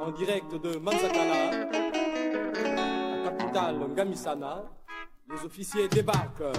En direct de Manzakala, la capitale Gamisana, les officiers débarquent.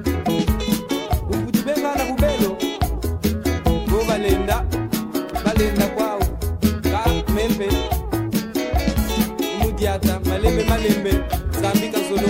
diata malembe malembe zambi kazolo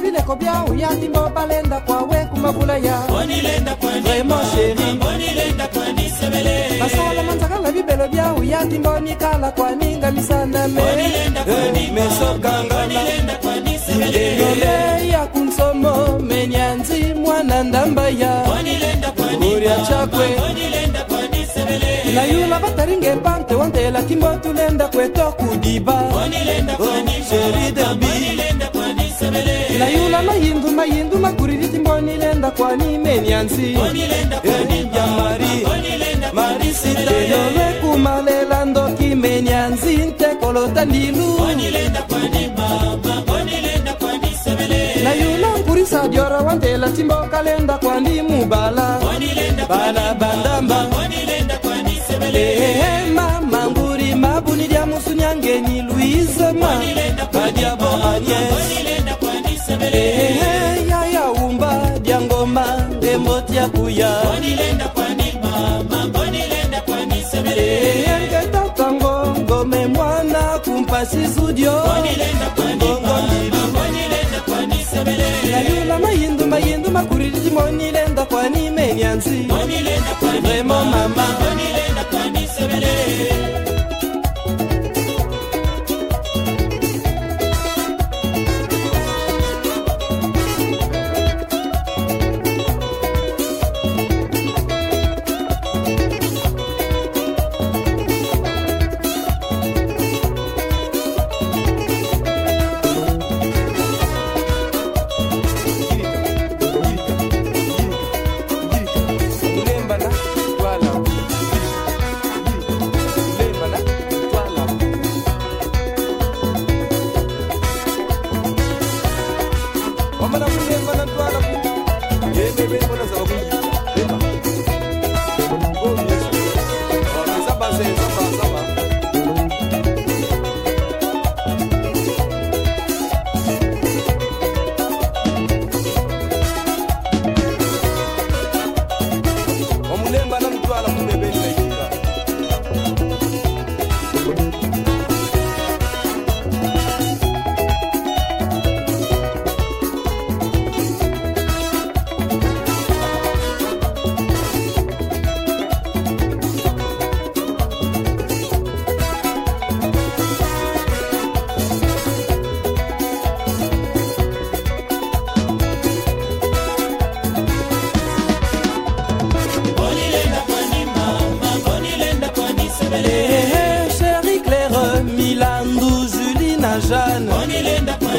ekobia oyandi mobale ndako awe kumabula ya vraimen sheri basala manzakanga bibelo bia oyandi mbonikala kwaninga misana me eh, mesokangala elole ya kunsomo menyanzi mwana ndamba ya kuria chakwe nayula bataringe pante wandela kimbo tulenda kweto kudiba sheri debi nduma yinduma kuririti mbonilenda kwani menyanzi erija mari marisitelove kumalela ntekolota ndilu nayula nkurisa joro wantela timbokalenda kwandi mubala basi studio yalula mayindu mayindu makuriliji monilenda kwani menyanzi remo mama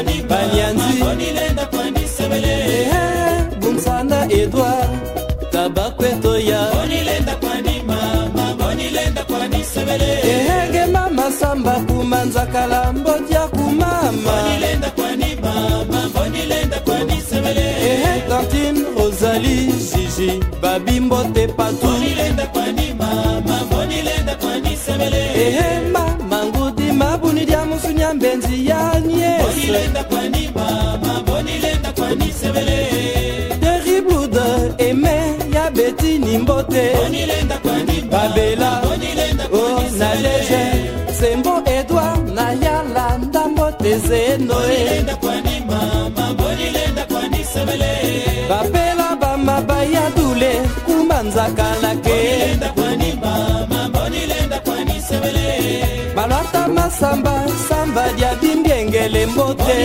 Balianzi Bumsanda eh, eh, Edouard Tabakweto Bonilenda kwani mama Bonilenda kwani sebele Ehege mama samba kumanza kalambo dia kumama Bonilenda kwani mama Bonilenda kwani sebele Ehe eh, Tantine Rosalie Gigi Babimbo te patou nyimbo te babela o oh, na lege sembo edward nayala ndambo te zenoe bapela bamaba ya dule kumba nzakalake balwata masamba samba dia bimbiengele mbote